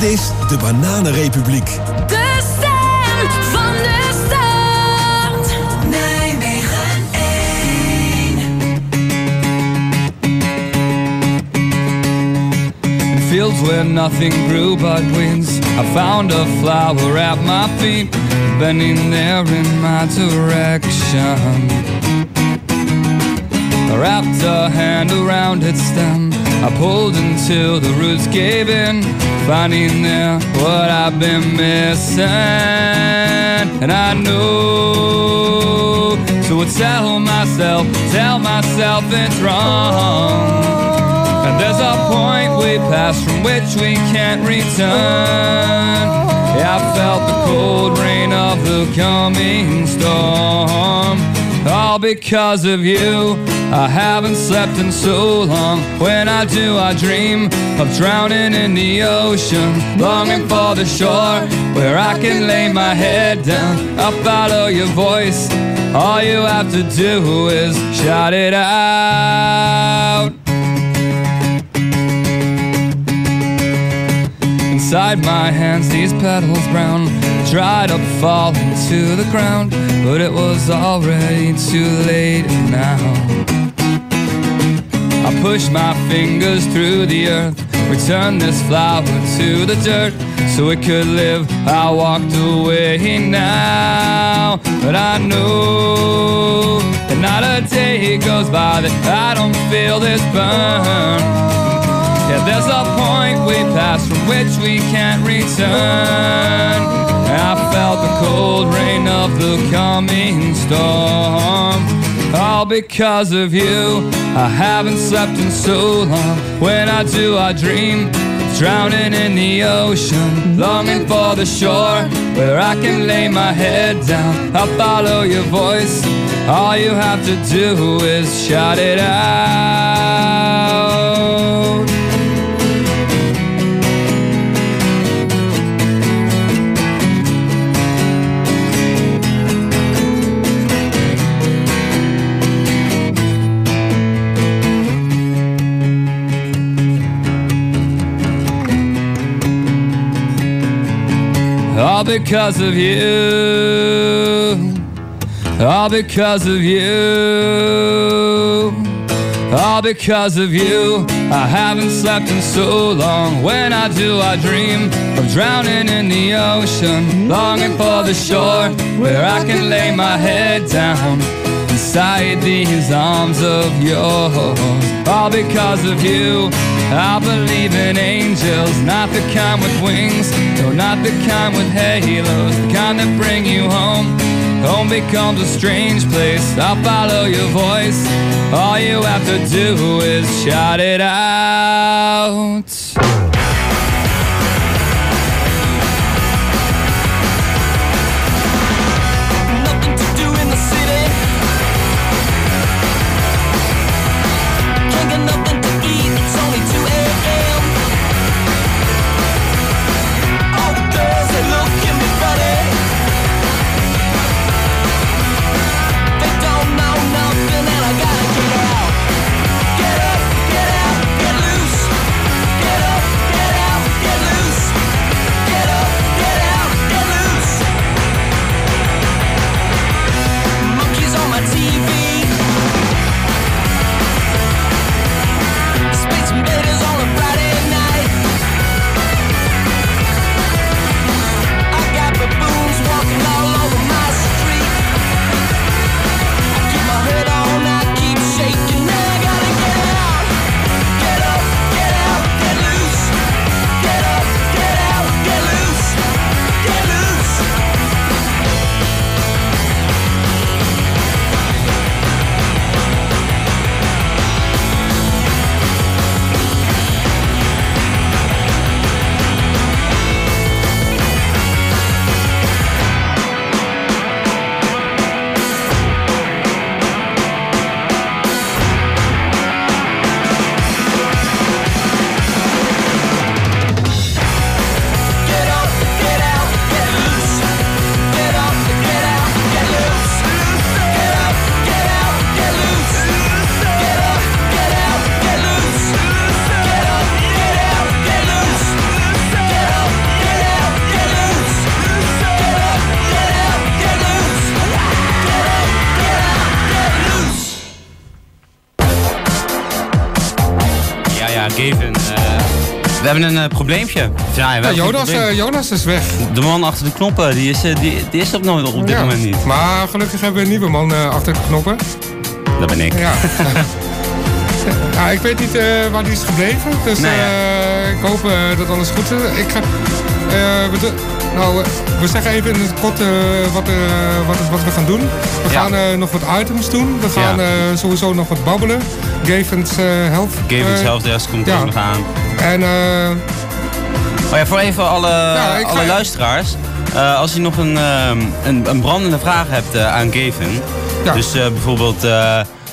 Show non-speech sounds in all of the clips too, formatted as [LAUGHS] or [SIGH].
Dit is de Bananenrepubliek. De stem van de stad. Nijmegen 1. Fields where nothing grew but weeds. I found a flower at my feet, bending there in my direction. I wrapped a hand around its stem. I pulled until the roots gave in, finding there what I've been missing. And I know, so I tell myself, tell myself it's wrong. And there's a point we pass from which we can't return. Yeah, I felt the cold rain of the coming storm. All because of you. I haven't slept in so long. When I do, I dream of drowning in the ocean, longing for the shore where I can lay my head down. I'll follow your voice. All you have to do is shout it out. Inside my hands, these petals brown, dried up, falling to the ground. But it was already too late now. I pushed my fingers through the earth, returned this flower to the dirt so it could live. I walked away now, but I know that not a day goes by that I don't feel this burn. Yeah, there's a point we pass from which we can't return. I felt the cold rain of the coming storm. All because of you, I haven't slept in so long. When I do, I dream drowning in the ocean, longing for the shore where I can lay my head down. I'll follow your voice. All you have to do is shout it out. All because of you. All because of you. All because of you. I haven't slept in so long. When I do, I dream of drowning in the ocean. Longing for the shore where I can lay my head down. Inside these arms of yours. All because of you. I believe in angels, not the kind with wings, no, not the kind with halos, the kind that bring you home. Home becomes a strange place. I'll follow your voice. All you have to do is shout it out. We hebben een eh, probleempje. Ja, Jonas, probleem. eh, Jonas is weg. De man achter de knoppen, die is, eh, die, die is op, op dit Ja. moment niet. Maar gelukkig hebben we een nieuwe man achter de knoppen. Dat ben ik. Ja. [LAUGHS] ja, ik weet niet waar die is gebleven. Dus Nee, eh, ik hoop dat alles goed is. Ik ga, we, nou, eh, we zeggen even in het kort eh, wat, eh, wat, wat we gaan doen. We Ja. gaan nog wat items doen. We gaan Ja. sowieso nog wat babbelen. Gavens Health. Gavens Health Desk komt ja. ook nog aan. En eh, Oh ja, voor even alle, ga- alle luisteraars. als je nog een, ehm, een, een brandende vraag hebt aan Gavin. Ja. Dus bijvoorbeeld,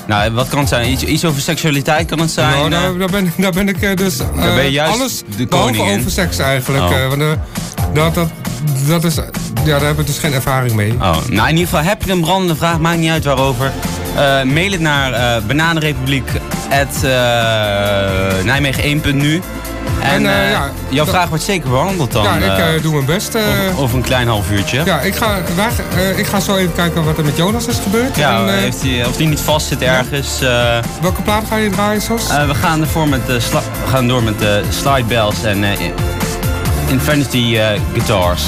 nou, wat kan het zijn? Iets, iets over seksualiteit kan het zijn? nou, eh? daar, daar, ben, daar ben ik eh, dus ben je juist alles de behalve over seks eigenlijk. Oh. want, dat, dat, dat is, ja, daar heb ik dus geen ervaring mee. Oh, nou in ieder geval heb je een brandende vraag, maakt niet uit waarover. Mail het naar bananenrepubliek Nijmegen1.nu. En, En, eh, eh, ja, jouw vraag wordt zeker behandeld dan. ja, ik eh, doe mijn best. over, een klein half uurtje. Ja, ik ga, eh, ik ga zo even kijken wat er met Jonas is gebeurd. Ja, en, heeft hij, of hij niet vast zit ergens. welke plaat ga je draaien, Sos? we, gaan ervoor met de gaan door met de slide bells en Infinity guitars.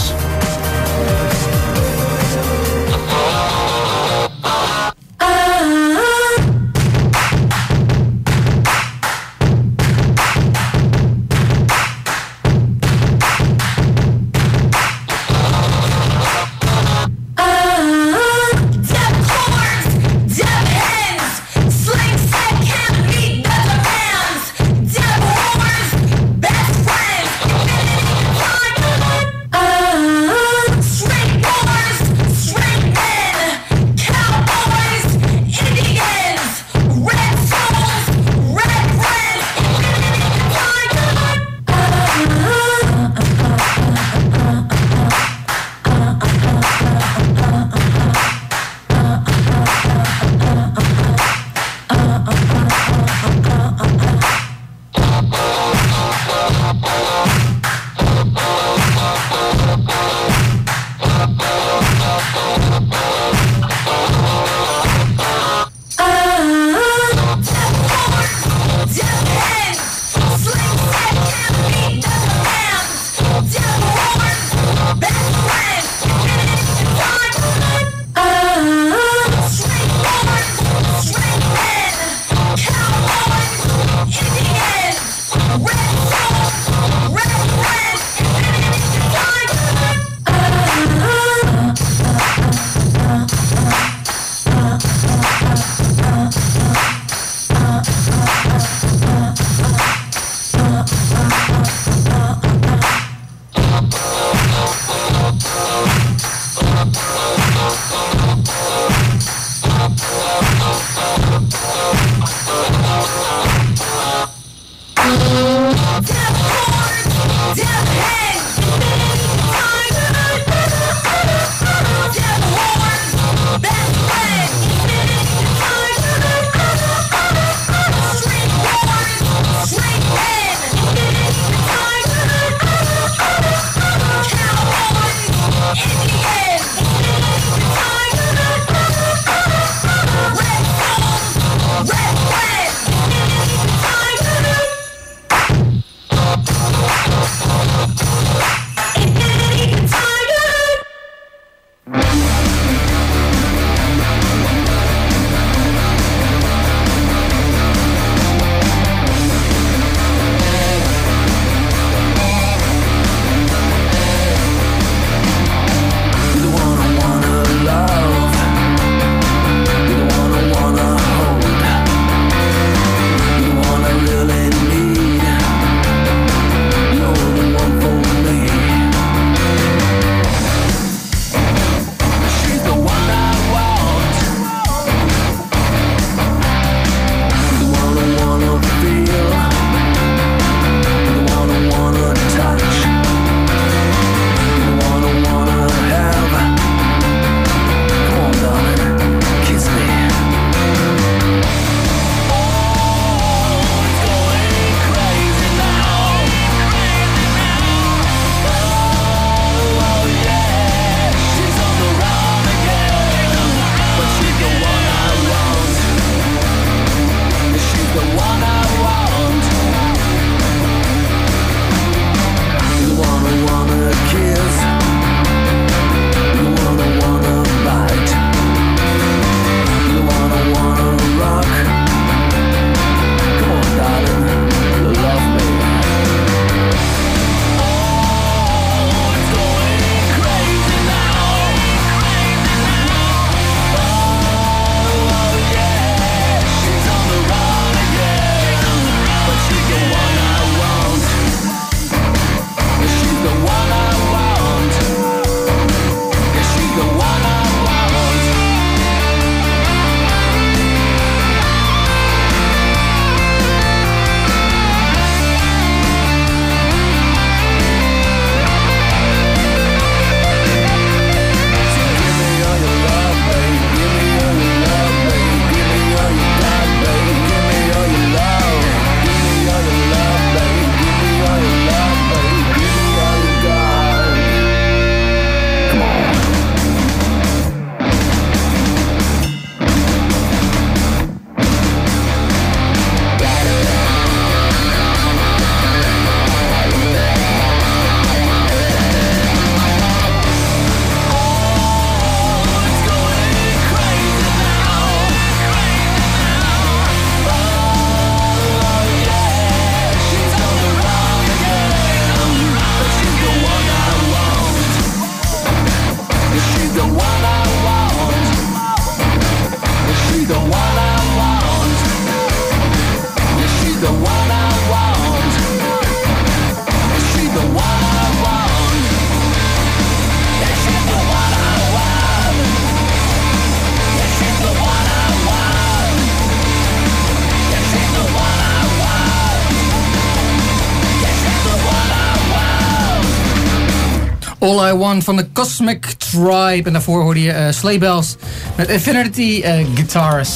All I Want van de Cosmic Tribe. En daarvoor hoorde je eh Sleigh Bells met Infinity eh, Guitars.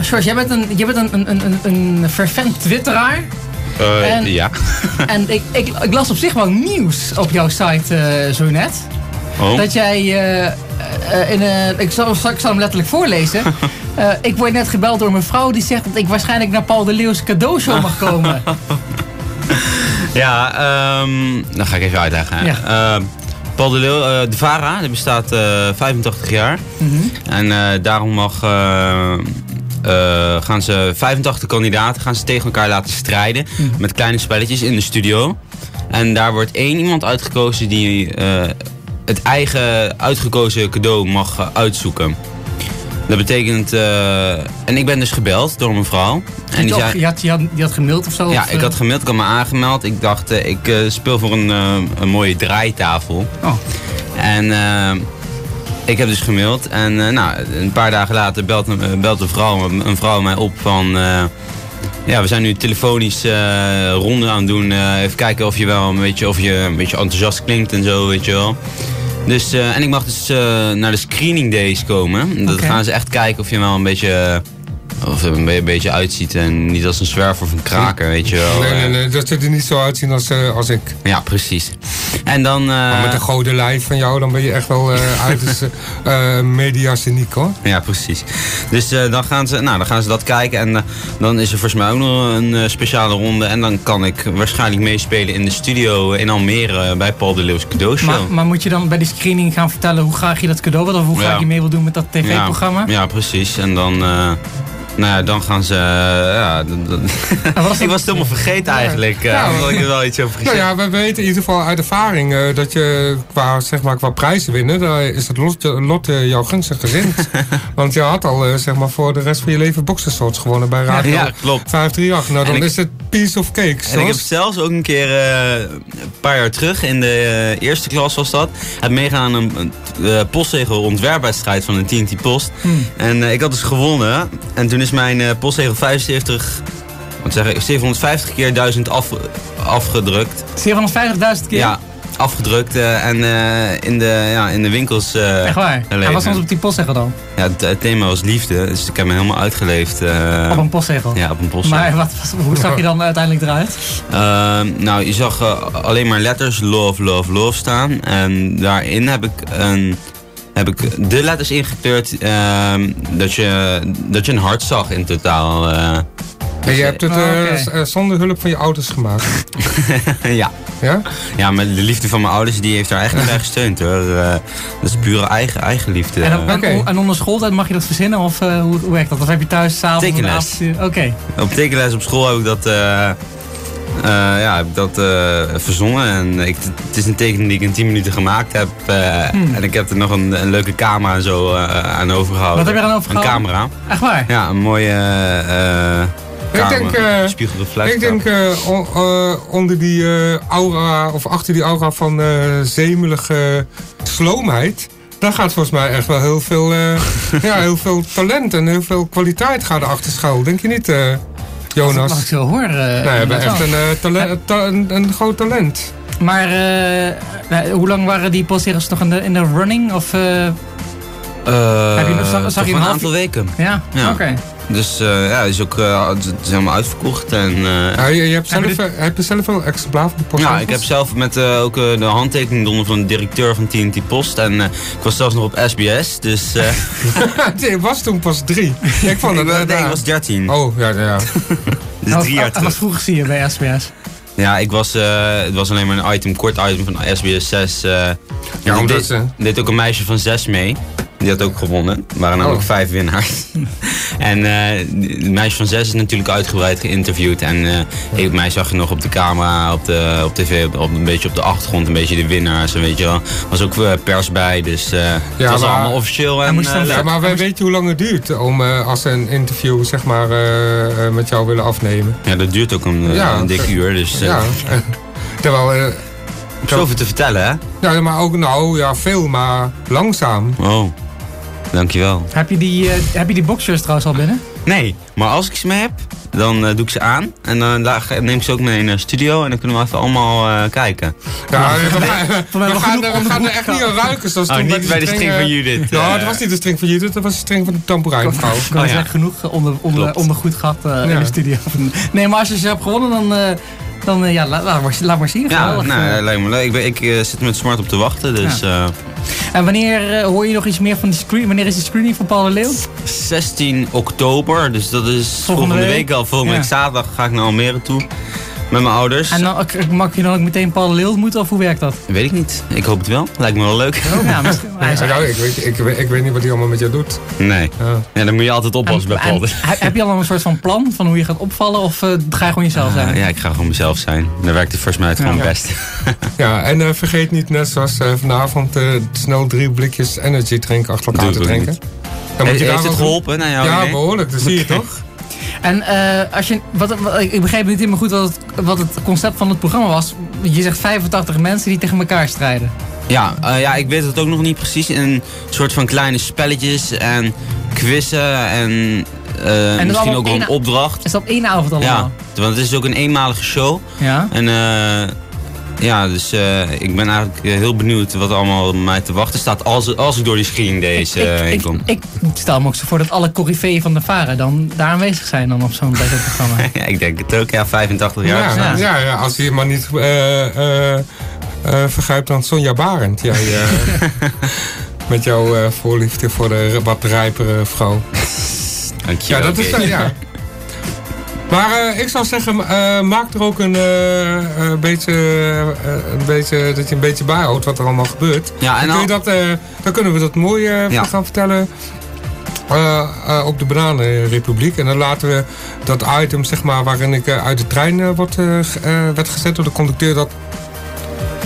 George, jij bent een, jij bent een, een, een, een fervent twitteraar. Eh, En- ja. [LAUGHS] En ik, ik, ik las op zich wel nieuws op jouw site zo net. Oh. Dat jij eh, in een. Ik zal, ik zal hem letterlijk voorlezen. [LAUGHS] Ik word net gebeld door mijn vrouw die zegt dat ik waarschijnlijk naar Paul de Leeuw's cadeaushow mag komen. [LAUGHS] Ja, ehm dat ga ik even uitleggen. hè. Ja. Eh, Paul de Leeuw, eh, de VARA, die bestaat eh 85 jaar. Mhm. En eh, daarom mag, eh, eh, gaan ze 85 kandidaten gaan ze tegen elkaar laten strijden. Mhm. Met kleine spelletjes in de studio. En daar wordt één iemand uitgekozen die eh, het eigen uitgekozen cadeau mag eh, uitzoeken. Dat betekent... eh, en ik ben dus gebeld door mijn vrouw. En die zei... je, had, je, had, je had gemaild of zo? Ja, of, ik eh? had gemaild, ik had me aangemeld. Ik dacht, eh, ik speel voor een, een mooie draaitafel. Oh. En ik heb dus gemaild. En nou, een paar dagen later belt, een- belt een, vrouw, een vrouw mij op van... ja, we zijn nu telefonisch ronde aan het doen. even kijken of je wel een beetje, of je een beetje enthousiast klinkt en zo, weet je wel. Dus, eh, en ik mag dus eh, naar de screening days komen. Oké. gaan ze echt kijken of je wel een beetje... of er een be- beetje uitziet en niet als een zwerver of een kraker, weet je wel. Nee, nee, nee, dat zit er niet zo uitzien als, eh, als ik. Ja, precies. En dan... eh, Maar met een gouden lijf van jou, dan ben je echt wel eh [LAUGHS] uiterst eh mediaseniek hoor. Ja, precies. Dus eh, dan, gaan ze, nou, dan gaan ze dat kijken en dan is er volgens mij ook nog een speciale ronde. En dan kan ik waarschijnlijk meespelen in de studio in Almere bij Paul de Leeuws cadeaushow. Maar, maar moet je dan bij die screening gaan vertellen hoe graag je dat cadeau wil? Of hoe graag Ja. je mee wil doen met dat tv-programma? Ja, ja, precies. En dan, eh, nou ja, dan gaan ze... eh, ja, [LAUGHS] En is [LAUGHS] ik was het helemaal vergeten eigenlijk. eh, Ja. omdat ik er wel iets over Nou gezegd ja, we weten in ieder geval uit ervaring eh, dat je qua, zeg maar, qua prijzen winnen, daar is het lot, lot jouw gunstig gezind. [LAUGHS] Want je had al zeg maar, voor de rest van je leven boxershorts gewonnen bij Radio Ja, klopt. 538. Nou, dan En ik- is het piece of cake. En ik heb zelfs ook een keer, een paar jaar terug, in de eerste klas was dat, heb meegaan aan een, postzegel ontwerpwedstrijd van een TNT Post. En eh, ik had dus gewonnen. En toen is mijn eh, postzegel 75, wat zeg ik, 750 keer 1000 af, afgedrukt. 750.000 keer? Ja, afgedrukt eh, en eh, in, de, ja, in de winkels eh Echt waar? En gelegen. wat stond op die postzegel dan? Ja, het, het thema was liefde, dus ik heb me helemaal uitgeleefd. Op een postzegel? Ja, op een postzegel. Maar wat, was- hoe zag je dan uiteindelijk eruit? Ehm, nou, je zag alleen maar letters love, love, love staan. En daarin heb ik, een, heb ik de letters ingekleurd ehm, dat, je, dat je een hart zag in totaal. eh. En je hebt het Oh, eh, eh, zonder hulp van je ouders gemaakt. [LAUGHS] ja. Ja? ja, maar de liefde van mijn ouders die heeft daar echt niet bij gesteund hoor. Eh, dat is pure eigen, eigen liefde. En, en, Oké. en onder schooltijd mag je dat verzinnen? Of eh, hoe, hoe werkt dat? Of heb je thuis s'avonds Tekenles. Oké. Op tekenles op school heb ik dat, eh, eh, ja, heb ik dat eh, verzonnen. En ik, het is een tekening die ik in 10 minuten gemaakt heb. eh, Hmm. En ik heb er nog een, een leuke camera en zo aan overgehouden. Wat heb je eraan overgehouden? Een camera. Echt waar? Ja, een mooie Ik denk, spiegelreflex. Ik denk on- onder die aura, of achter die aura van zemelige sloomheid. Daar gaat volgens mij echt wel heel veel, [LAUGHS] ja, heel veel talent en heel veel kwaliteit gaat erachter schuil. Denk je niet, eh, Als Jonas? ik het zo hoor. eh, Nee, we hebben echt een, eh, tale- ta- een, een groot talent. Maar eh, nou, hoe lang waren die postzegels nog in de, in de running? Of, eh, Eh, Heb je nog- zag- zag je een aantal weken. ja, Ja. oké. Dus eh, ja, het is ook eh, het is helemaal uitverkocht. En, eh, Ja, je, je hebt Hebben zelf, eh, heb je zelf wel een exemplaar van de post? Ja, ik heb zelf met eh, ook eh, de handtekening onder van de directeur van TNT Post. En eh, ik was zelfs nog op SBS, dus... eh Nee, [LAUGHS] het was toen pas drie. [LAUGHS] ik vond ik, het... was- nee, ik was 13. Oh, ja, ja. ja. [LAUGHS] Dus drie jaar terug. vroeger zie je bij SBS. Ja, ik was, eh, het was alleen maar een item, kort item van SBS 6. eh Ja, omdat deed, ze- deed ook een meisje van 6 mee. Die had ook gewonnen. Er waren namelijk Oh. vijf winnaars. [LAUGHS] en eh het meisje van 6 is natuurlijk uitgebreid geïnterviewd. En eh ik, mij zag je nog op de camera, op, de, op tv, op, op- een beetje op de achtergrond, een beetje de winnaars. En weet je wel. Er was ook eh, pers bij, dus eh het was maar- allemaal officieel. En, Ja, maar wij weten hoe lang het duurt om als ze een interview zeg maar, met jou willen afnemen. ja, dat duurt ook een, Ja, een dik uur. Dus Ja. [LAUGHS] Terwijl, zoveel te vertellen, hè? ja, maar ook nou, ja, veel, maar langzaam. Oh, dankjewel. Heb je die, eh, heb je die boxshirts trouwens al binnen? Nee, maar als ik ze mee heb, dan eh, doe ik ze aan. En dan neem ik ze ook mee naar de studio. En dan kunnen we even allemaal eh, kijken. Ja, we gaan, [LAUGHS] mij we wel gaan, genoeg er- er echt niet aan ruiken. Zoals Oh, toen niet bij de string van Judith, Nou, eh. het was niet de string van Judith, dat was de string van de tamboerijnvrouw. Ik kan Oh, ja. zeggen, genoeg onder, onder, ondergoed gehad eh, in Ja. de studio. Nee, maar als je ze hebt gewonnen, dan, eh, dan ja, laat, laat, maar, laat maar zien. Ja, nou, lijkt me leuk. Ik, ben, ik zit er met smart op te wachten. Dus eh, en wanneer eh, hoor je nog iets meer van die screen? Wanneer is de screening van Paul de Leeuw? 16 oktober. Dus dat is volgende, week. week al. Volgende Ja. week zaterdag ga ik naar Almere toe. Met mijn ouders. En dan, mag je dan ook meteen Leeuw ontmoeten of hoe werkt dat? Weet ik niet. Ik hoop het wel. Lijkt me wel leuk. Ja, misschien- [LAUGHS] hij is- Ja, nou, ik, weet, ik, weet, ik weet niet wat hij allemaal met jou doet. Nee. Ja. Ja, dan moet je altijd oppassen bij en- Paul. en [LAUGHS] heb- heb je al een soort van plan van hoe je gaat opvallen of eh, ga je gewoon jezelf zijn? Ah, ja, ik ga gewoon mezelf zijn. Daar werkt het volgens mij het Ja. gewoon Ja. best. [LAUGHS] Ja, en eh, vergeet niet, net zoals eh, vanavond, eh, snel drie blikjes energy drinken achter elkaar Doe te ik ook drinken. niet. Dan Heeft, daar heeft het wel- geholpen naar jou? Ja, idee? behoorlijk, dat zie je toch? En eh, als je, wat, wat- ik begreep niet helemaal goed wat het, wat het concept van het programma was. Je zegt 85 mensen die tegen elkaar strijden. Ja, eh, ja, ik weet het ook nog niet precies. Een soort van kleine spelletjes en quizzen en, eh, misschien ook wel een opdracht. Is dat op één avond allemaal? Ja, want het is ook een eenmalige show. Ja. En eh, ja, dus eh, ik ben eigenlijk eh, heel benieuwd wat er allemaal mij te wachten staat als, als ik door die screening days eh, ik, heen ik, kom. ik stel me ook zo voor dat alle coryfeeën van de Varen dan daar aanwezig zijn dan op zo'n [LAUGHS] programma. ja, ik denk het ook. Ja, 85 jaar. Ja, ja. Ja, als je maar niet eh eh eh, vergrijpt aan Sonja Barend. Jij, eh, [LAUGHS] met jouw eh, voorliefde voor de wat rijpere vrouw. Ja, Dankjewel. dat is dat, ja. Maar eh, ik zou zeggen, eh, maak er ook een, eh, beetje, een beetje, dat je een beetje bijhoudt wat er allemaal gebeurt. Ja, en dan, kun je al- dat, dan kunnen we dat mooi Ja. gaan vertellen op de Bananenrepubliek. En dan laten we dat item, zeg maar, waarin ik uit de trein wordt, werd gezet door de conducteur, dat,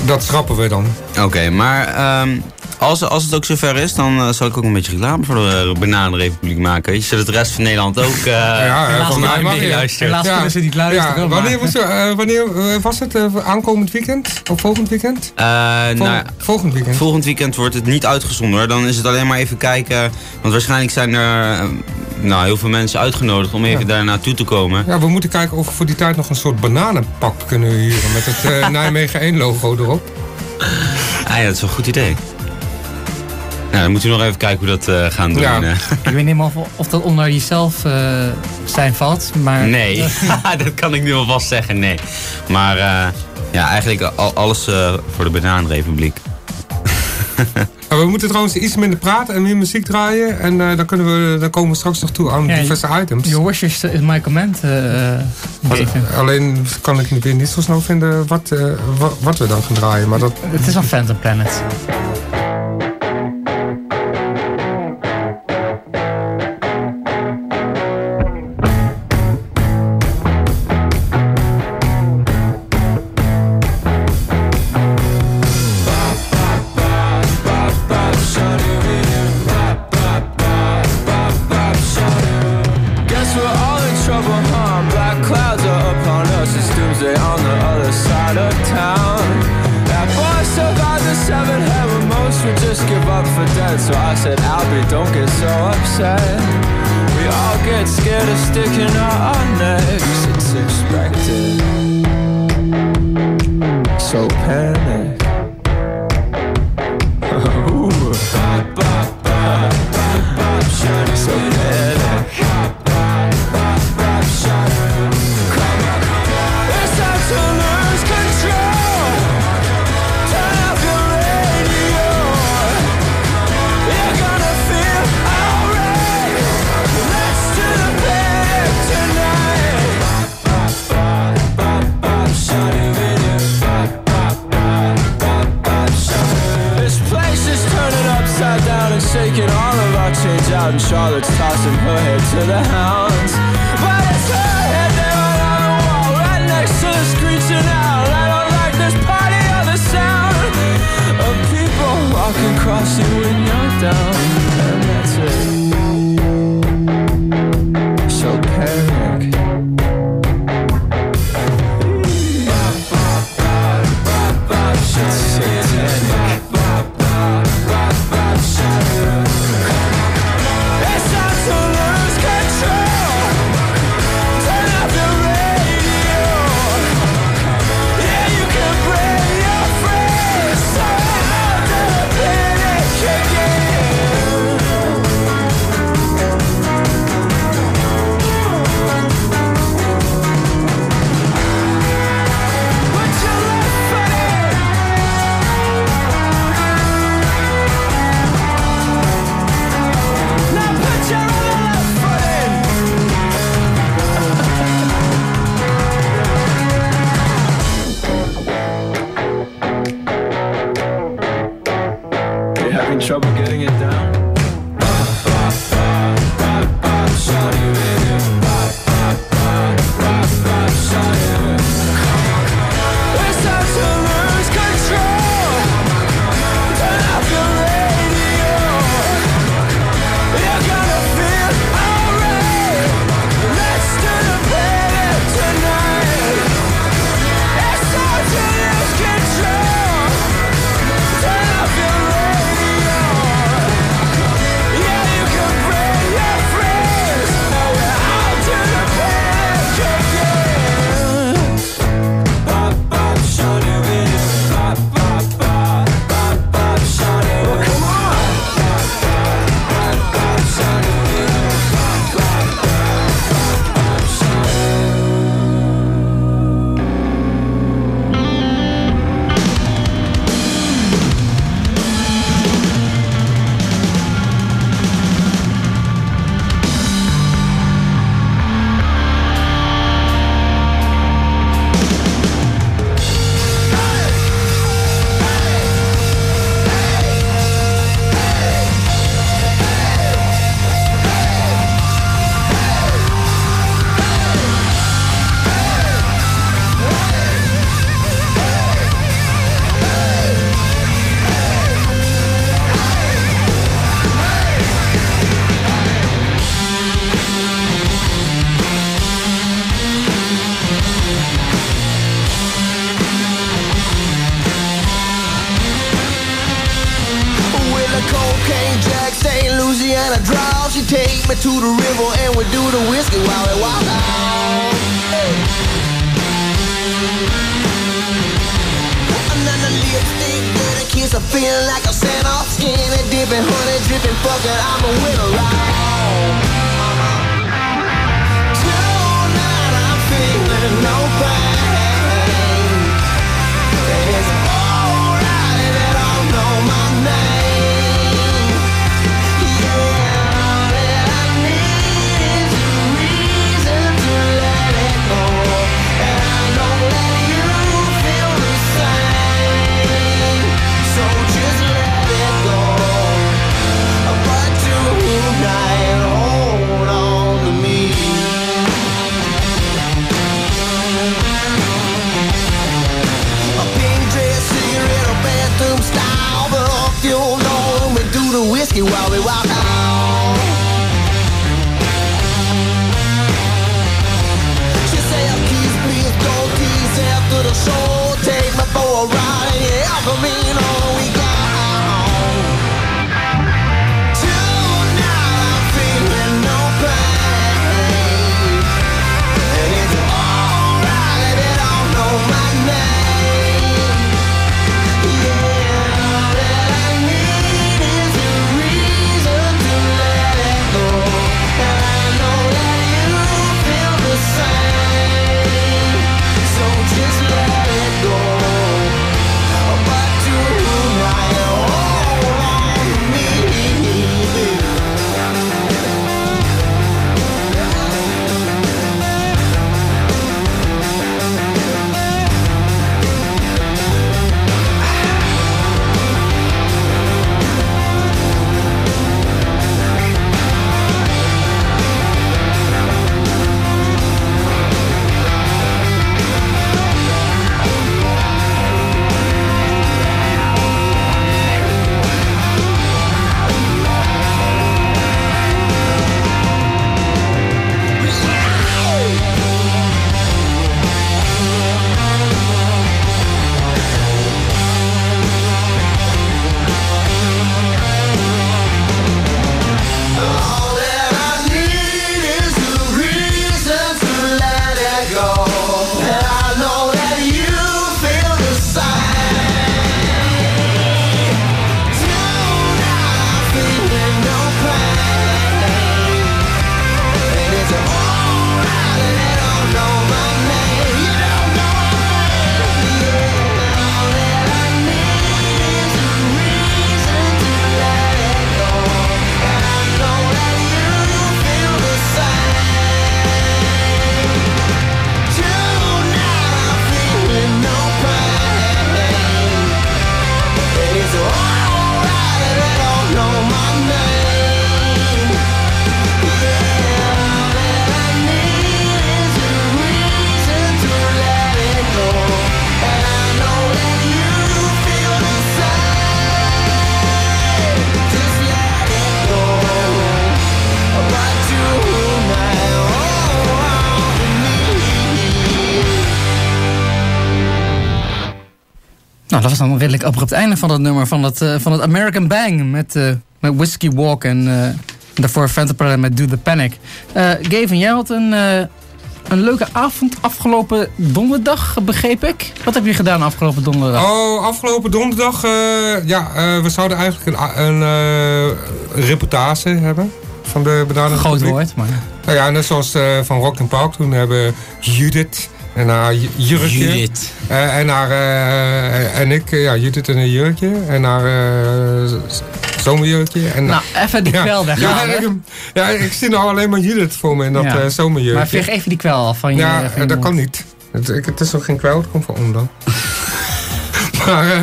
dat schrappen we dan. Oké, maar ehm, als, als het ook zover is, dan eh, zal ik ook een beetje reclame voor de uh, Bananenrepubliek maken. weet je, Zodat de rest van Nederland ook eh ja, helaas kunnen ze niet luisteren. Ja, wanneer was, er, eh, wanneer eh, was het? eh, aankomend weekend? Of volgend weekend? Eh, Vol- nou, volgend weekend. Volgend weekend wordt het niet uitgezonden hoor. Dan is het alleen maar even kijken. Want waarschijnlijk zijn er eh, nou, heel veel mensen uitgenodigd om even Ja. daar naartoe te komen. Ja, we moeten kijken of we voor die tijd nog een soort bananenpak kunnen huren. Met het eh, [LAUGHS] Nijmegen 1 logo erop. Ah ja, dat is wel een goed idee. Nou, dan moeten we nog even kijken hoe dat eh, gaan doen. Ja. Ik weet niet meer of, of dat onder jezelf eh, zijn valt. Maar nee, [LAUGHS] dat kan ik nu alvast zeggen, nee. Maar eh, ja, eigenlijk al, alles eh, voor de Bananenrepubliek. [LAUGHS] En we moeten trouwens iets minder praten en meer muziek draaien. En eh, dan, kunnen we, dan komen we straks nog toe aan Ja, diverse items. Your wish is, is my geven. alleen kan ik weer niet zo snel vinden wat, eh, wat, wat we dan gaan draaien. Maar dat, Het is een Phantom Planet. are next, it's expected. So panic. Charlotte's tossing her head to the hounds. But it's her head there on the wall, right next to the screeching owl. I don't like this party or the sound of people walking across you when you're down. trouble getting it. take me to the river and we do the whiskey while we walk out. Another lipstick, good kiss, I feel like a sand off skinny dipping, honey, dripping, fucking, I'm a winner, right? whiskey while we walk out, She say, oh, please, please, don't tease after the show. Take me for a ride, yeah, for me, no. Dat was dan een redelijk abrupt einde van het nummer van het, eh, van het American Bang met, eh, met Whiskey Walk en eh, daarvoor Phantom met Do The Panic. Gavin, jij had een, een leuke avond afgelopen donderdag, begreep ik. Wat heb je gedaan afgelopen donderdag? Oh, afgelopen donderdag, ja, we zouden eigenlijk een, een reportage hebben van de Bedaarde Groot Republiek. woord, maar... Nou ja, net zoals van Rock and Park toen hebben Judith en haar jurkje. Judith. Eh, en haar, eh, en ik, ja, Judith en een jurkje. En haar eh, z- zomerjurkje. En, Nou, even die [LAUGHS] kwel weg. ja, ik, ja, ik zie nou alleen maar Judith voor me in dat Ja. eh, zomerjurkje. Maar veeg even die kwel af van je Ja, van je dat mond. kan niet. Het, het is nog geen kwel, het komt van onder. [LAUGHS] maar eh,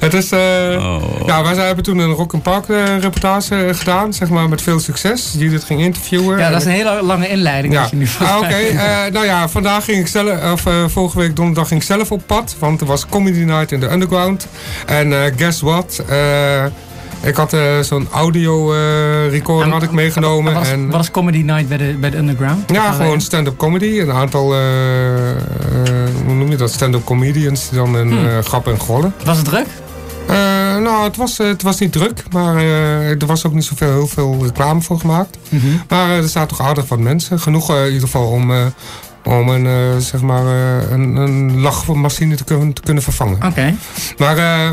het is... eh, Oh. Ja, wij hebben toen een Rock and Park eh, reportage eh, gedaan, zeg maar, met veel succes. Judith ging interviewen. Ja, dat is een hele lange inleiding. ja. dat je nu Ah, Oké, eh, nou ja, vandaag ging ik zelf, of vorige week donderdag ging ik zelf op pad. Want er was Comedy Night in de Underground. En eh, guess what? Eh, ik had zo'n audio eh, recorder En had ik meegenomen. Wat was, en, wat was Comedy Night bij de, bij de Underground? ja, gewoon stand-up comedy. Een aantal, hoe noem je dat, stand-up comedians die dan een Hmm. grap en gollen. Was het druk? Eh, nou, het was, eh, het was niet druk, maar eh, er was ook niet zoveel heel veel reclame voor gemaakt. Mhm. Maar er staat toch aardig wat mensen. Genoeg in ieder geval om, om een, zeg maar, eh, een, een lachmachine te kunnen, te kunnen vervangen. Oké. Maar eh,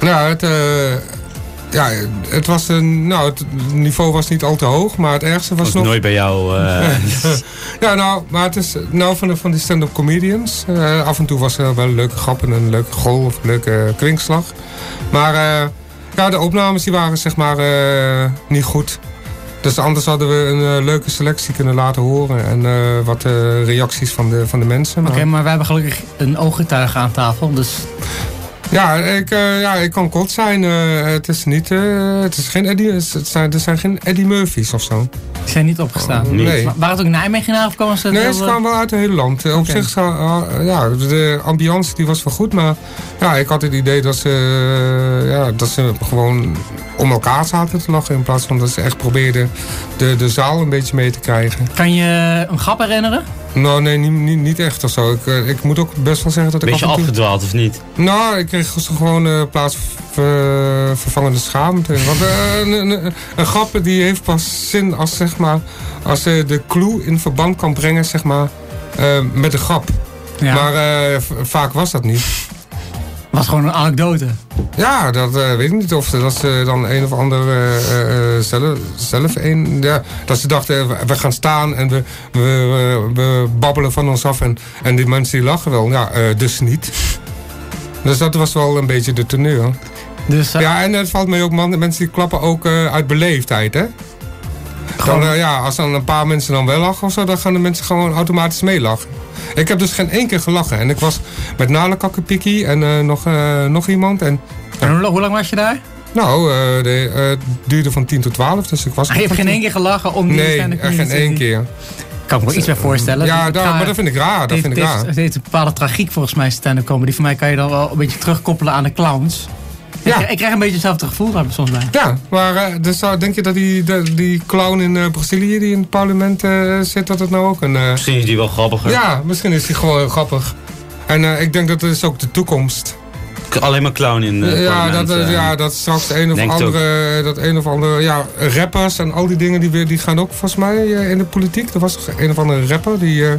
ja, het, ja, het was een, nou, het niveau was niet al te hoog, maar het ergste was was nog. nooit bij jou. [LAUGHS] Ja, nou, maar het is nou van de, van die stand-up comedians. Af en toe was er wel een leuke grap en een leuke goal of een leuke kwinkslag. Maar eh, ja, de opnames die waren zeg maar eh, niet goed. Dus anders hadden we een eh, leuke selectie kunnen laten horen. En wat reacties van de, van de mensen. Oké, maar wij hebben gelukkig een ooggetuige aan tafel. Dus ja, ik, eh, ja, ik kan kort zijn. Eh, het is niet, eh, het is geen Eddie, het zijn, er zijn geen Eddie Murphy's of zo. die zijn niet opgestaan. Nee. Maar Waren het ook Nijmegenaren of komen ze... Nee, ze kwamen wel uit het hele land. Op zich, ja, de ambiance die was wel goed, maar ja, ik had het idee dat ze, ja, dat ze gewoon om elkaar zaten te lachen in plaats van dat ze echt probeerden de, de zaal een beetje mee te krijgen. Kan je een grap herinneren? Nou, nee, niet, niet, niet echt of zo. Ik, eh, ik moet ook best wel zeggen dat ik beetje af en toe- afgedwaald of niet? Nou, ik kreeg gewoon eh plaatsvervangende schaamte. Want eh, een, een, een grap die heeft pas zin als, zeg maar, als ze de clue in verband kan brengen zeg maar, eh, met de grap. Ja. Maar eh, vaak was dat niet. Was gewoon een anekdote. Ja, dat eh, weet ik niet of dat ze dan een of ander eh, eh, zelf, zelf een... Ja, dat ze dachten, we- gaan staan en we, we, we, we babbelen van ons af. En, en die mensen die lachen wel. Ja, dus niet. Dus dat was wel een beetje de teneur. Dus Ja, en het valt mij ook, man, mensen die klappen ook uit beleefdheid, hè? Gewoon- eh, ja, als dan een paar mensen dan wel lachen of zo, dan gaan de mensen gewoon automatisch meelachen. Ik heb dus geen één keer gelachen. En ik was met Nale Kakkerpikkie en eh, nog, eh, nog iemand. En en hoe, lang was je daar? nou, de, het duurde van 10 tot 12, dus ik was... Ah, je hebt geen één keer gelachen om die Nee, echt geen één keer. Kan ik me wel iets bij voorstellen. Ja, daar, maar dat vind ik raar. Dat vind ik raar. Het heeft een bepaalde tragiek volgens mij stand-up comedy. Voor mij kan je dan wel een beetje terugkoppelen aan de clowns. Ik, Ja. krijg- ik krijg een beetje hetzelfde gevoel daar soms bij. Ja, maar eh, dus zou, denk je dat die, de- die clown in eh, Brazilië die in het parlement eh, zit, dat het nou ook een... eh, Misschien is die wel grappiger. Ja, misschien is die gewoon heel grappig. En eh, ik denk dat dat is ook de toekomst. Alleen maar clown in de ja, dat, eh, ja, dat straks een of andere, dat een of andere, ja, rappers en al die dingen die, weer- die gaan ook volgens mij eh, in de politiek. Er was een of andere rapper die, eh,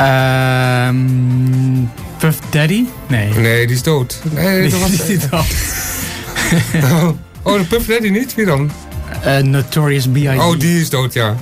Ehm Puff Daddy? Nee. nee, die is dood. Nee, Die dat was, [LAUGHS] is niet wel. [LAUGHS] oh, de Puff Daddy niet? Wie dan? Eh, Notorious B.I.G. Oh, die is dood, ja.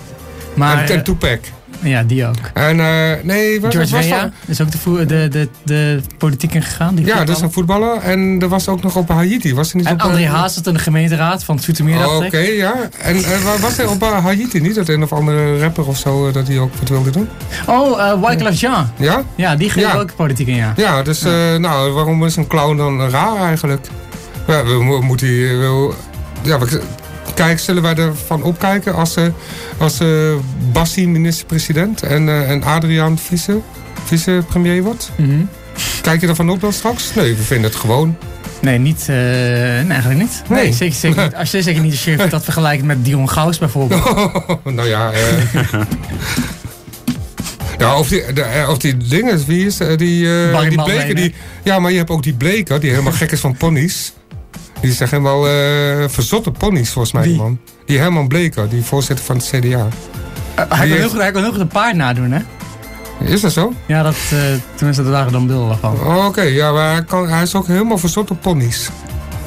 Maar, en, en Tupac. Ja, die ook. En, eh, nee, wat George was Weah van- is ook de, de, de, de politiek ingegaan. Die Ja, dat is voetballer. een voetballer. En er was ook nog op Haiti. Was er niet En op André Haas zat in de gemeenteraad van het Zoetermeer, Oh, Oké, ja. En eh, was er op eh, Haiti niet? Dat een of andere rapper of zo, dat hij ook wat wilde doen? Oh, eh Wyclef Jean. Ja? Ja, die ging Ja. ook politiek in, ja. Ja, dus nou, waarom is een clown dan raar eigenlijk? Ja, we mo- moeten hier... wel- ja, we, kijk, zullen wij ervan opkijken als, eh als eh Bassi minister-president en, eh, en Adriaan vice, vice-premier wordt? Mhm. Kijk je ervan op dan straks? Nee, we vinden het gewoon. Nee, niet, nee, eigenlijk niet. Nee, Nee. zeker, zeker niet. Als je zeker niet als je [LAUGHS] dat vergelijkt met Dion Gauws bijvoorbeeld. [LAUGHS] nou ja. [LAUGHS] Ja, of die, de, of die dingen, wie is die, Barry die die, ja, maar je hebt ook die bleker, die helemaal gek is van ponies. Die echt helemaal eh verzotte ponies, volgens mij, Wie? man. Die Herman Bleker, die voorzitter van het CDA. Hij, kan heeft- heel goed, hij kan heel goed een paard nadoen, hè? Is dat zo? Ja, dat, eh tenminste, dat waren dan beelden van. Oh, Oké, ja, maar hij, kan, hij is ook helemaal verzot op ponies.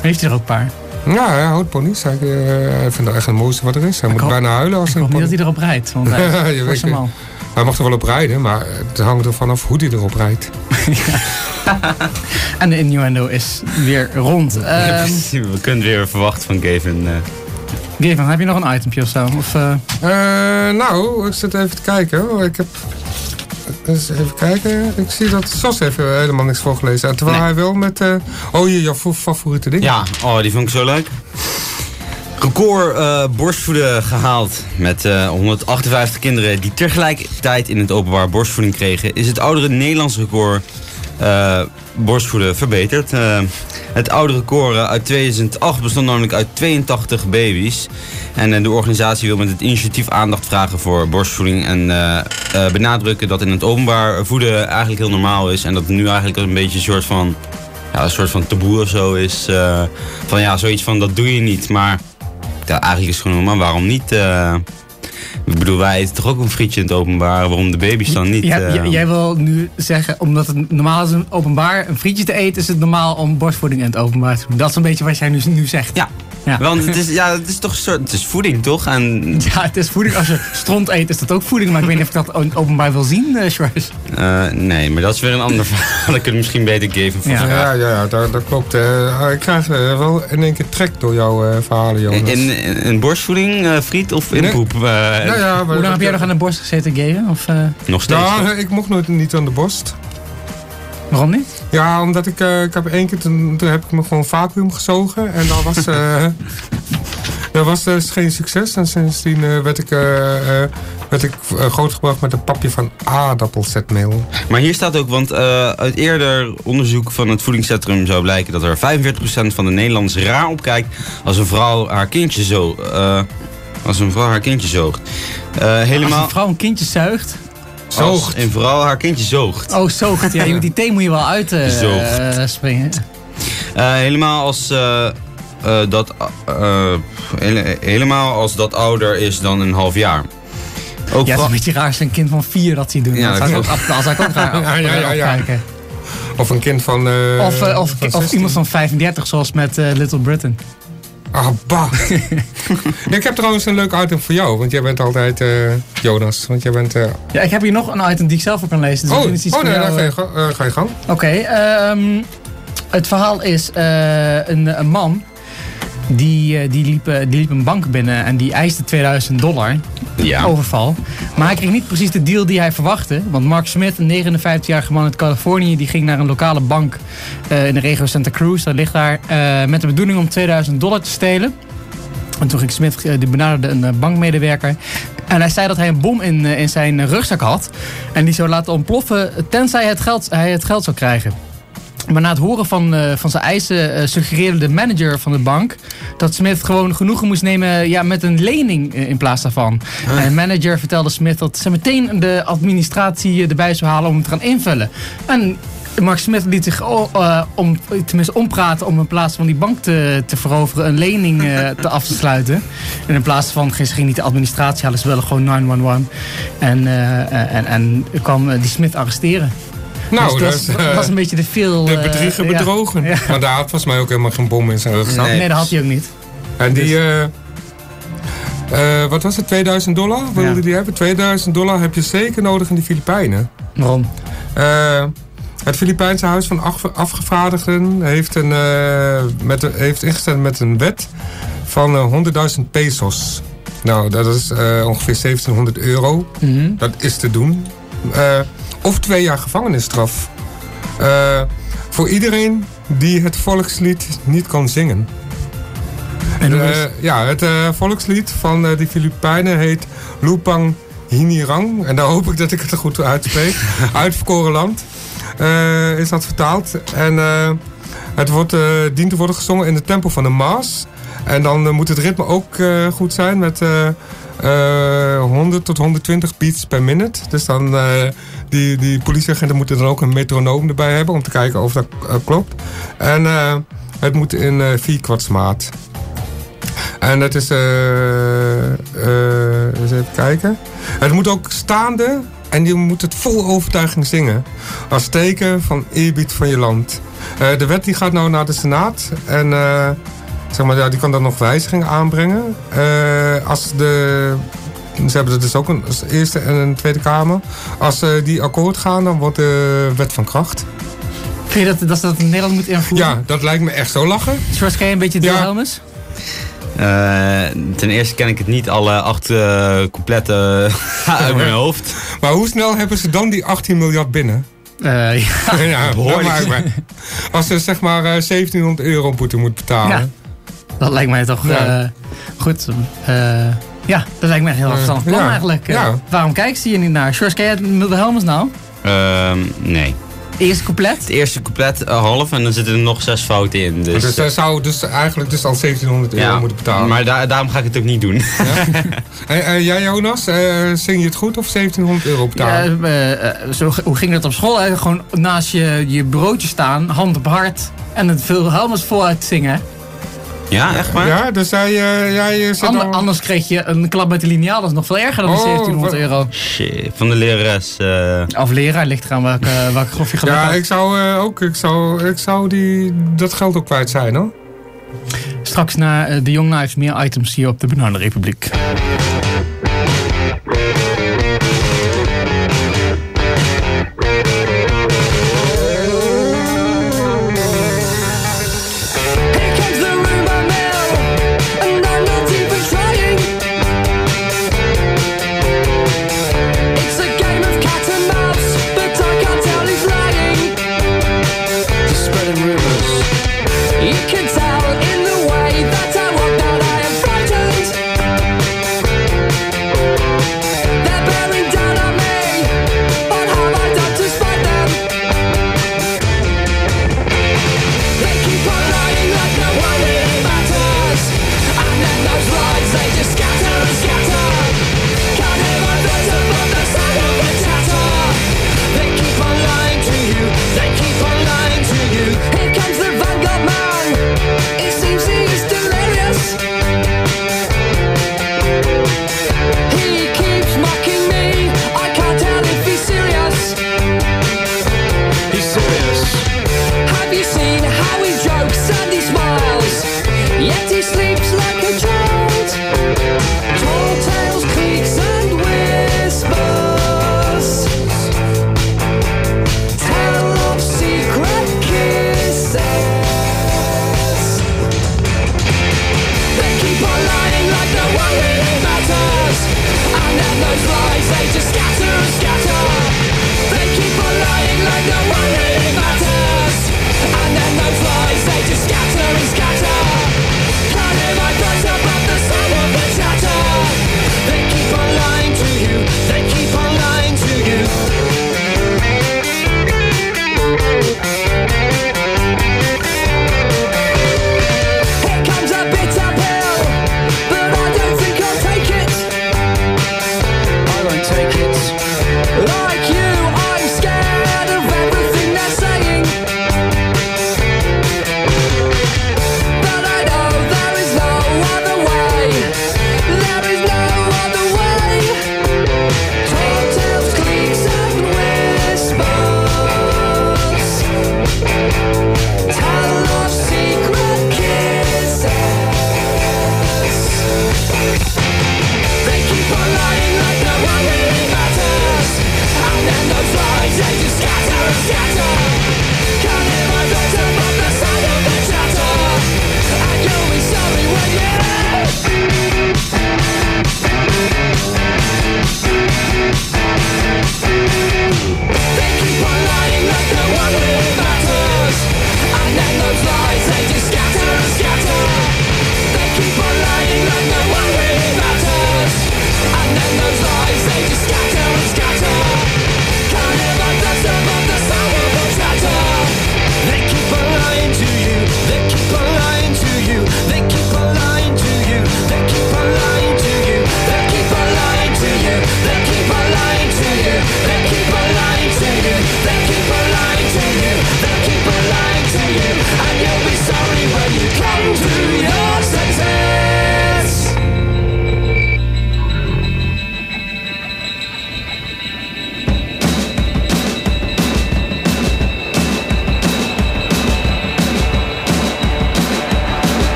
Heeft hij er ook een paar? Ja, hij houdt ponies. Hij, eh, hij vindt dat echt het mooiste wat er is. Hij moet hoop- bijna huilen als Ik hij hoop een niet dat pony... hij erop rijdt. Want [LAUGHS] hij Ja, weet. Hij mag er wel op rijden, maar het hangt er vanaf hoe hij erop rijdt. [LAUGHS] En de innuendo is weer rond. Ja, Ehm we kunnen weer verwachten van Gavin. eh. Gavin, heb je nog een itempje of zo? Of, eh, Eh, nou, ik zit even te kijken. hoor. Ik heb... Eens even kijken. Ik zie dat Sos heeft er helemaal niks voorgelezen. En terwijl Nee. hij wel met... eh, oh, hier, jouw fa- favoriete ding. Ja, oh, die vond ik zo leuk. Record eh, borstvoeden gehaald met eh, 158 kinderen die tegelijkertijd in het openbaar borstvoeding kregen. Is het oudere Nederlands record eh, borstvoeden verbeterd. Eh, het oude record eh, uit 2008 bestond namelijk uit 82 baby's. En de organisatie wil met het initiatief aandacht vragen voor borstvoeding. En benadrukken dat in het openbaar voeden eigenlijk heel normaal is. En dat het nu eigenlijk een beetje een soort van ja, een soort van taboe of zo is. van ja, zoiets van dat doe je niet. Maar eigenlijk is het gewoon normaal. Waarom niet? Ik bedoel, wij eten toch ook een frietje in het openbaar. Waarom de baby's dan niet? ja, eh, jij wil nu zeggen, omdat het normaal is om openbaar een frietje te eten, is het normaal om borstvoeding in het openbaar te doen. Dat is een beetje wat jij nu, nu zegt. Ja. Ja. Want het is, ja, het is toch een soort. Het is voeding toch? En Ja, het is voeding. Als je stront eet, is dat ook voeding. Maar ik weet niet of ik dat in het openbaar wil zien, eh Schwarz. eh, nee, maar dat is weer een ander [LAUGHS] verhaal. Ik kan misschien beter geven Ja. Ja, ja, ja dat, dat klopt. eh. ik krijg wel in één keer trek door jouw eh, verhalen, Jonas. In, in, in borstvoeding, eh, friet of in Nee. Ja, ja, maar- Hoe lang heb jij nog aan de borst gezeten, Gavin? Of eh, Nog steeds. Ja, toch? ik mocht nooit niet aan de borst. waarom niet? Ja, omdat ik, eh, ik heb één keer, toen, toen heb ik me gewoon vacuüm gezogen. En dat was, eh, [LAUGHS] dat was dus geen succes. En sindsdien eh, werd ik, eh, eh, werd ik grootgebracht met een papje van aardappelzetmeel. Maar hier staat ook, want eh, uit eerder onderzoek van het voedingscentrum zou blijken dat er 45% van de Nederlanders raar opkijkt als een vrouw haar kindje zo. Als een vrouw haar kindje zoogt. Eh, Als helemaal. een vrouw een kindje zuigt. Als Zoogt. een vrouw haar kindje zoogt. Oh, zoogt. Ja, je moet die thee moet je wel uit eh, Zoogt. eh, springen. Eh, helemaal als. eh, eh, dat, eh, hele- helemaal als dat ouder is dan een half jaar. Ook Ja, het is een beetje raar als een kind van vier dat ziet doen. Ja, dat zou ik ook, dat zou ik ook [LAUGHS] raar Ja, ja, ja, ja. opkijken. Of een kind van. eh, Of, of, van of 16. iemand van 35, zoals met eh, Little Britain. Ah, bah. [LAUGHS] ik heb trouwens een leuk item voor jou, want jij bent altijd eh, Jonas. Want jij bent. eh, Ja, ik heb hier nog een item die ik zelf ook kan lezen. Dus oh, misschien is iets oh nee, jou, dan eh, ga je, ga- ga je gang. Oké, ehm, het verhaal is een, een man die, die, liep, die liep een bank binnen en die eiste 2000 dollar Ja. overval. Maar hij kreeg niet precies de deal die hij verwachtte. Want Mark Smith, een 59-jarige man uit Californië, die ging naar een lokale bank eh, in de regio Santa Cruz, dat ligt daar, eh, met de bedoeling om 2000 dollar te stelen. En toen ging Smith, eh, die benaderde een bankmedewerker. En hij zei dat hij een bom in, in zijn rugzak had. En die zou laten ontploffen tenzij het geld, hij het geld zou krijgen. Maar na het horen van, eh, van zijn eisen eh, suggereerde de manager van de bank dat Smith gewoon genoegen moest nemen ja, met een lening eh, in plaats daarvan. En de manager vertelde Smith dat ze meteen de administratie erbij zou halen om het te gaan invullen. En Mark Smith liet zich om, tenminste ompraten om in plaats van die bank te, te veroveren een lening [LAUGHS] te af te sluiten. En in plaats van, ze ging niet de administratie halen, ze wilden gewoon 911. En, en, en kwam die Smith arresteren. Nou, Dus dat, dat eh, was een beetje de veel... de eh, bedrieger ja. bedrogen. Ja. Maar daar had volgens mij ook helemaal geen bom in zijn rugzak. Nee. Nee, dat had hij ook niet. En die, eh, eh, wat was het, 2000 dollar wilde Ja. die hebben? 2000 dollar heb je zeker nodig in de Filipijnen. Waarom? Eh, het Filipijnse Huis van Af- Afgevaardigden heeft, een, eh, met een- heeft ingestemd met een wet van eh, 100.000 pesos. Nou, dat is ongeveer 1700 euro. Mhm. Dat is te doen. Of twee jaar gevangenisstraf. Eh, voor iedereen die het volkslied niet kan zingen. En Eh, ja, het eh, volkslied van de Filipijnen heet Lupang Hinirang. En daar hoop ik dat ik het er goed uitspreek. [LAUGHS] Uitverkoren land is dat vertaald. En het wordt, dient te worden gezongen in de tempel van de Maas. En dan moet het ritme ook goed zijn met eh, eh, 100 tot 120 beats per minute. Dus dan, eh, die, die politieagenten moeten dan ook een metronoom erbij hebben om te kijken of dat eh, klopt. En het moet in eh vierkwartsmaat. En dat is, eens even kijken. Het moet ook staande en je moet het vol overtuiging zingen. Als teken van eerbied van je land. De wet die gaat nou naar de Senaat. En zeg maar, ja, die kan dan nog wijzigingen aanbrengen. Eh, als de, ze hebben er dus ook een als Eerste en een Tweede Kamer. Als eh, die akkoord gaan, dan wordt de wet van kracht. Vind je dat, dat ze dat in Nederland moet invoeren? Ja, dat lijkt me echt zo lachen. Zoals ken je een beetje de Ja. Eh, ten eerste ken ik het niet alle acht eh, coupletten [LAUGHS] uit mijn hoofd. Maar hoe snel hebben ze dan die 18 miljard binnen? Eh, ja. [LAUGHS] ja, me- Als ze zeg maar eh, 1700 euro boete moet betalen. Ja. Dat lijkt mij toch Ja. eh, goed. eh, ja, dat lijkt mij een heel verstandig plan ja. eigenlijk. Eh, Ja. Waarom kijkt ze hier niet naar? George, ken jij het Wilhelmus nou? Ehm, nee. Eerste couplet? Het eerste couplet eh, half en dan zitten er nog zes fouten in. Dus, Dus zou dus eigenlijk dus al 1700 euro ja, moeten betalen. maar daar- daarom ga ik het ook niet doen. [LAUGHS] En, eh, jij Jonas, eh, zing je het goed of 1700 euro Ja, betalen? zo, hoe ging dat op school? Hè? Gewoon naast je, je bureautje staan, hand op hart. En het Wilhelmus voluit zingen. Ja, echt waar? Ja, dus jij, eh, jij zit Ander- al- anders kreeg je een klap met de liniaal. Dat is nog veel erger dan Oh, de 1700 wat- euro. Shit, van de lerares. eh, Of leraar ligt eraan welke, [LAUGHS] welke grof je gelukt Ja, had. ik zou eh, ook, ik zou, ik zou die, dat geld ook kwijt zijn hoor. Straks na eh, de Young Knives meer items hier op de Bananenrepubliek. Here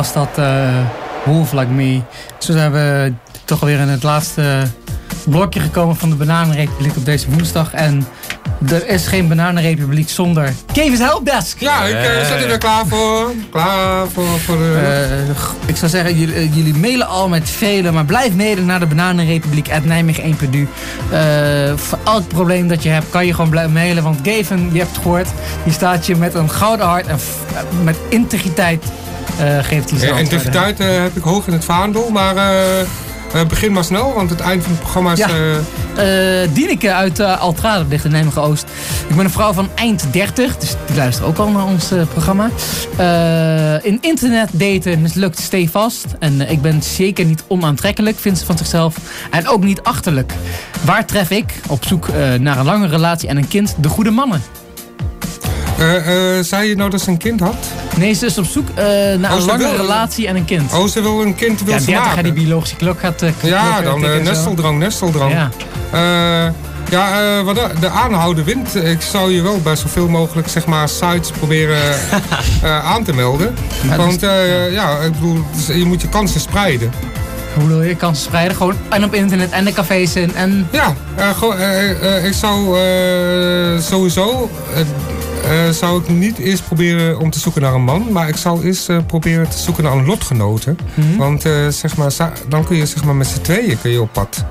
was dat eh, Wolf Like Me. Zo zijn we toch alweer in het laatste blokje gekomen van de Bananenrepubliek op deze woensdag. En er is geen Bananenrepubliek zonder Kevis Helpdesk. Ja, ik eh, zet er klaar voor. Klaar voor, voor de... Eh, ik zou zeggen, jullie, jullie mailen al met velen, maar blijf mailen naar de Bananenrepubliek at Nijmegen 1 per du. Eh, voor elk probleem dat je hebt, kan je gewoon blijven mailen. Want Gavin, je hebt het gehoord, die staat je met een gouden hart en met integriteit geeft hij zijn Ja, antwoorden. integriteit eh, heb ik hoog in het vaandel, maar eh, eh, begin maar snel, want het eind van het programma is... Ja. eh, Eh, Dieneke uit uh, Altrade, ligt in Nijmegen Oost. Ik ben een vrouw van eind 30, dus die luistert ook al naar ons eh, programma. Eh, in internet daten mislukt stevast. En eh, ik ben zeker niet onaantrekkelijk, vindt ze van zichzelf. En ook niet achterlijk. Waar tref ik, op zoek eh, naar een lange relatie en een kind, de goede mannen? Eh, eh, zei je nou dat ze een kind had? Nee, ze is op zoek eh, naar Oh, een lange wil- relatie en een kind. Oh, ze wil een kind wil ja, ze 30 jaar die maken. biologische klok gaat Ja, dan nesteldrang, nesteldrang. Ja. Ja, wat de, de aanhouden wint. Ik zou je wel bij zoveel mogelijk zeg maar, sites proberen [LAUGHS] aan te melden. Ja, Want ja, ik bedoel, dus je moet je kansen spreiden. Hoe bedoel je? Kansen spreiden? Gewoon en op internet en de cafés in en... Ja, gewoon, ik zou sowieso... eh, zou ik niet eerst proberen om te zoeken naar een man, maar ik zou eerst eh, proberen te zoeken naar een lotgenote. Mhm. Want eh, zeg maar, dan kun je zeg maar, met z'n tweeën kun je op pad.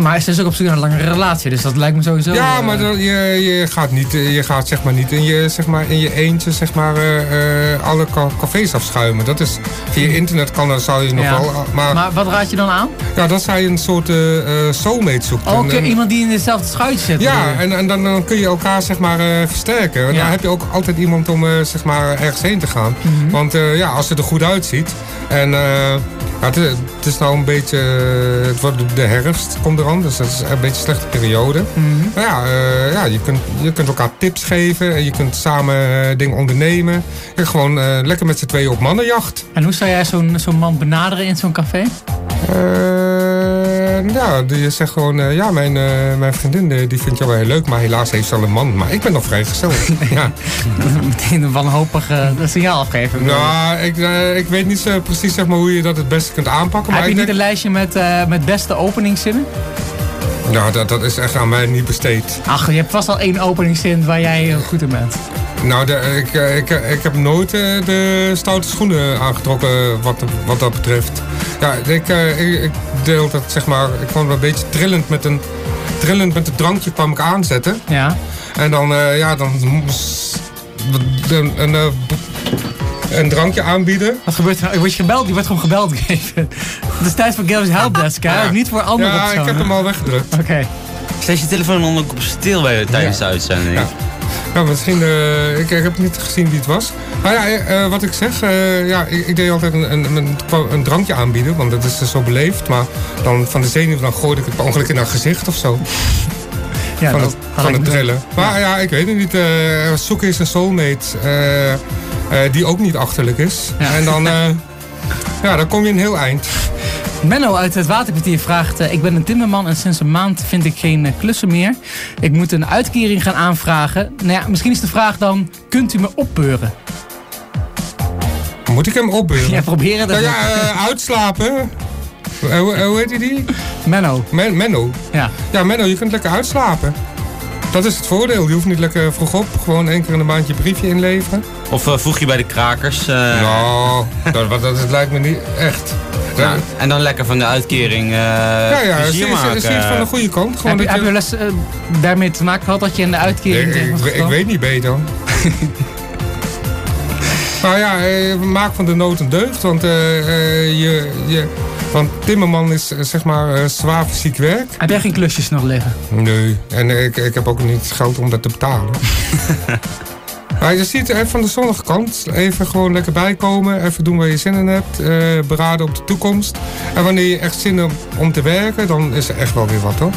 Maar ze is ook op zoek naar een langere relatie, dus dat lijkt me sowieso... Ja, eh, maar dan, je, je gaat niet, eh, je gaat zeg maar niet in je, zeg maar, in je eentje zeg maar, eh, alle ca- cafés afschuimen. Dat is, via internet kan dat, zou je nog Ja. wel, ah, maar, Maar wat raad je dan aan? ja, dat zij een soort eh, soulmate zoekt. Ook En- en- iemand die in hetzelfde schuitje zit. Ja, je? en, en dan, dan kun je elkaar zeg maar versterken. Ja. dan heb je ook altijd iemand om zeg maar ergens heen te gaan. Mhm. Want ja, als het er goed uitziet. En het, het is nou een beetje. het wordt de herfst komt eraan, dus dat is een beetje een slechte periode. Mhm. Maar ja, eh, ja je, kunt, je kunt elkaar tips geven en je kunt samen eh, dingen ondernemen. En gewoon eh, lekker met z'n tweeën op mannenjacht. En hoe zou jij zo'n zo'n man benaderen in zo'n café? Ja, je zegt gewoon, eh, ja, mijn, eh, mijn vriendin eh, die vindt jou wel heel leuk, maar helaas heeft ze al een man. Maar ik ben nog vrijgesteld. [LAUGHS] ja. [LAUGHS] Meteen een wanhopig eh, signaal afgeven. Nou, ik, eh, ik weet niet zo precies zeg maar, hoe je dat het beste kunt aanpakken. Maar Heb je niet denk, een lijstje met, eh, met beste openingszinnen? nou, dat, dat is echt aan mij niet besteed. Ach, je hebt vast al één openingszin waar jij eh, goed in bent. Nou, de, ik, eh, ik, ik heb nooit eh, de stoute schoenen aangetrokken wat, wat dat betreft. Ja, ik, eh, ik, ik deel dat zeg maar, ik kwam wel een beetje trillend met een, trillend met een drankje kwam ik aanzetten. Ja. En dan, eh, ja, dan een, een, eh, een drankje aanbieden. Wat gebeurt er nou? Word je gebeld? Je wordt gewoon gebeld [LAUGHS] gegeven. Het is tijd voor Gail's Helpdesk, hè? Ja. Ook niet voor andere Ja, ik heb hem al weggedrukt. Oké. Zet je telefoon dan ook op stil bij, tijdens de uitzending? Ja. Ja, misschien, eh, ik, ik heb niet gezien wie het was. Maar ja, eh, wat ik zeg, eh, ja, ik, ik deed altijd een, een, een, een drankje aanbieden, want dat is zo beleefd. Maar dan van de zenuwen dan gooide ik het per ongeluk in haar gezicht of zo. Ja, van het, van het trillen. Maar ja, ik weet het niet. eh zoeken is een soulmate eh, eh, die ook niet achterlijk is. Ja. En dan, eh, [LAUGHS] ja, dan kom je een heel eind. Menno uit het Waterkwartier vraagt... eh, ik ben een timmerman en sinds een maand vind ik geen eh, klussen meer. Ik moet een uitkering gaan aanvragen. Nou ja, misschien is de vraag dan... Kunt u me opbeuren? Moet ik hem opbeuren? [LAUGHS] Ja, probeer het Nou ja, eh, uitslapen. Hoe, hoe heet die? Menno. Men, Menno. Ja. Ja, Menno, je kunt lekker uitslapen. Dat is het voordeel. Je hoeft niet lekker vroeg op. Gewoon één keer in de maand je briefje inleveren. Of eh, voeg je bij de krakers? eh, Nou, dat, dat, dat lijkt me niet echt. nou, en dan lekker van de uitkering eh ja, ja, plezier maken. het van de goede kant. Gewoon Heb je, dat heb je wel eens eh, daarmee te maken gehad dat je in de uitkering... ik, terecht ik, ik, weet niet beter. maar [LAUGHS] ja, eh, maak van de nood een deugd. Want, je, je, want timmerman is zeg maar eh, zwaar fysiek werk. Heb jij geen klusjes nog liggen? Nee, en ik, ik heb ook niet het geld om dat te betalen. [LAUGHS] maar je ziet even van de zonnige kant. Even gewoon lekker bijkomen. Even doen waar je zin in hebt. eh, beraden op de toekomst. En wanneer je echt zin hebt om te werken, dan is er echt wel weer wat hoor.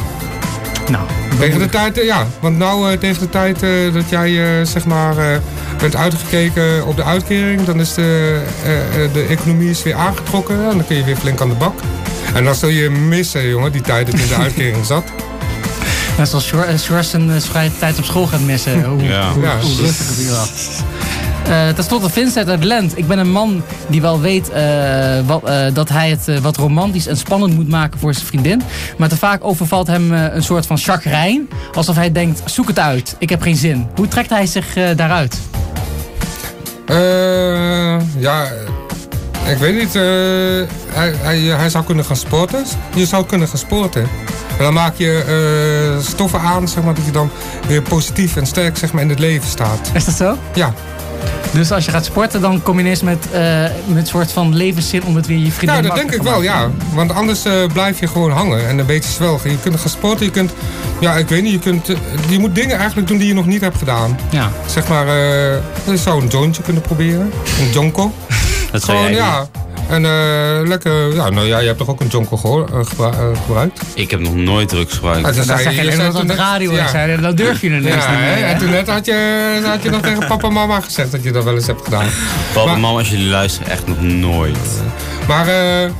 Nou, Tegen de tijd, eh, ja. Want nou eh, tegen de tijd eh, dat jij eh, zeg maar eh, bent uitgekeken op de uitkering, dan is de, eh, eh, de economie is weer aangetrokken en dan kun je weer flink aan de bak. En dan zul je missen, jongen, die tijd dat je in de [LAUGHS] uitkering zat. Net zoals Sjor- eh, Sjors zijn eh, vrije tijd op school gaat missen. Hoe, Ja. hoe, Ja. hoe rustig het hier was. Eh Ten slotte Vincent uit Lent. Ik ben een man die wel weet eh, wat, eh, dat hij het wat romantisch en spannend moet maken voor zijn vriendin. Maar te vaak overvalt hem een soort van chagrijn. Alsof hij denkt, zoek het uit, ik heb geen zin. Hoe trekt hij zich daaruit? Eh, ja, ik weet niet. eh, hij, hij, hij zou kunnen gaan sporten. Je zou kunnen gaan sporten. En dan maak je eh, stoffen aan, zeg maar, dat je dan weer positief en sterk zeg maar, in het leven staat. Is dat zo? Ja. Dus als je gaat sporten, dan kom je ineens met, eh, met een soort van levenszin om het weer je vriendin Ja, dat denk ik te wel, ja. Want anders blijf je gewoon hangen en een beetje zwelgen. Je kunt gaan sporten, je kunt, ja, ik weet niet, je, kunt, je moet dingen eigenlijk doen die je nog niet hebt gedaan. Ja. Zeg maar, je zou een jointje kunnen proberen, een jonko. [LAUGHS] Dat Gewoon, ja. En eh, lekker, ja, nou ja, je hebt toch ook een jonko gehoor- eh, gebru- eh, gebruikt? Ik heb nog nooit drugs gebruikt. Ah, dan Dat zei je toen op de net- radio ja. Dat durf je ineens Ja, niet hè? meer. en toen net had je, had je nog tegen papa en mama gezegd dat je dat wel eens hebt gedaan. Papa, Maar- mama, als jullie luisteren, echt nog nooit. Maar eh,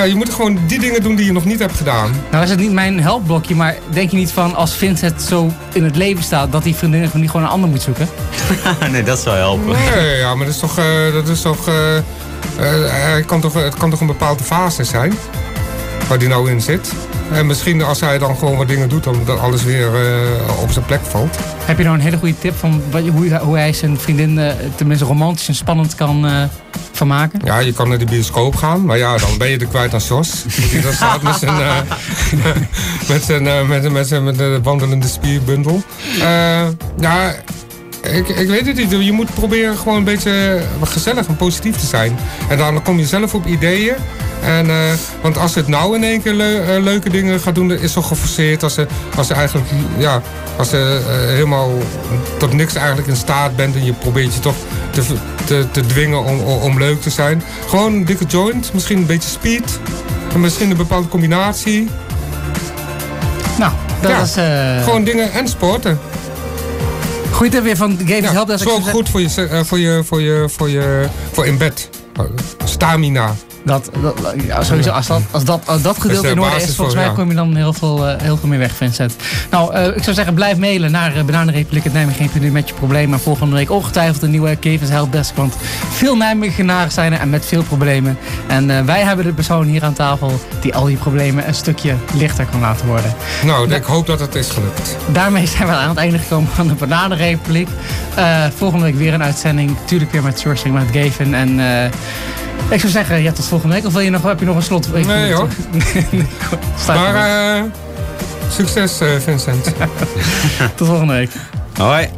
ja, je moet gewoon die dingen doen die je nog niet hebt gedaan. Nou is het niet mijn helpblokje, maar denk je niet van als Vincent zo in het leven staat, dat die vriendin van die gewoon een ander moet zoeken? [LAUGHS] nee, dat zou helpen. Nee, ja, maar dat is toch, eh, dat is toch, eh, eh, hij kan toch, het kan toch een bepaalde fase zijn waar die nou in zit. En misschien als hij dan gewoon wat dingen doet, dan dat alles weer eh, op zijn plek valt. Heb je nou een hele goede tip van hoe, hoe hij zijn vriendin eh, tenminste romantisch en spannend kan eh, vermaken? Ja, je kan naar de bioscoop gaan, maar ja, dan ben je er kwijt aan Jos. Die daar staat met zijn, [LAUGHS] met zijn, met, met zijn met de wandelende spierbundel. Ja, ik, ik weet het niet. Je moet proberen gewoon een beetje gezellig en positief te zijn. En dan kom je zelf op ideeën. En, eh, want als ze het nou in één keer eh, leuke dingen gaat doen, dan is het zo geforceerd. Als ze, als ze eigenlijk, ja, als ze eh, helemaal tot niks eigenlijk in staat bent en je probeert je toch te, te, te dwingen om, om, leuk te zijn. Gewoon een dikke joint, misschien een beetje speed. En misschien een bepaalde combinatie. Nou, dat Ja, is... Gewoon dingen en sporten. Goeie tip weer van Games Ja, Help. dat is ook goed voor je, voor je, voor je, voor je, voor in bed. Stamina. Dat, dat, ja, sowieso, als dat, als dat, als dat in orde is, volgens mij kom je dan heel veel, eh, heel veel meer weg, Vincent. Nou, eh, ik zou zeggen, blijf mailen naar uh, bananenrepubliek.nijmegen.nl met je probleem. Maar volgende week ongetwijfeld een nieuwe Kevens Helpdesk. Want veel Nijmegenaren zijn er en met veel problemen. En eh, wij hebben de persoon hier aan tafel die al die problemen een stukje lichter kan laten worden. Nou, ik hoop dat het is gelukt. Daarmee zijn we aan het einde gekomen van de Bananenrepubliek. Eh volgende week weer een uitzending. Tuurlijk weer met sourcing met Gavin. En eh, ik zou zeggen, ja, tot volgende week. Of wil je nog, heb je nog een slot? Nee, hoor. [LAUGHS] nee, Maar maar. eh, succes, eh, Vincent. [LAUGHS] Tot volgende week. Hoi.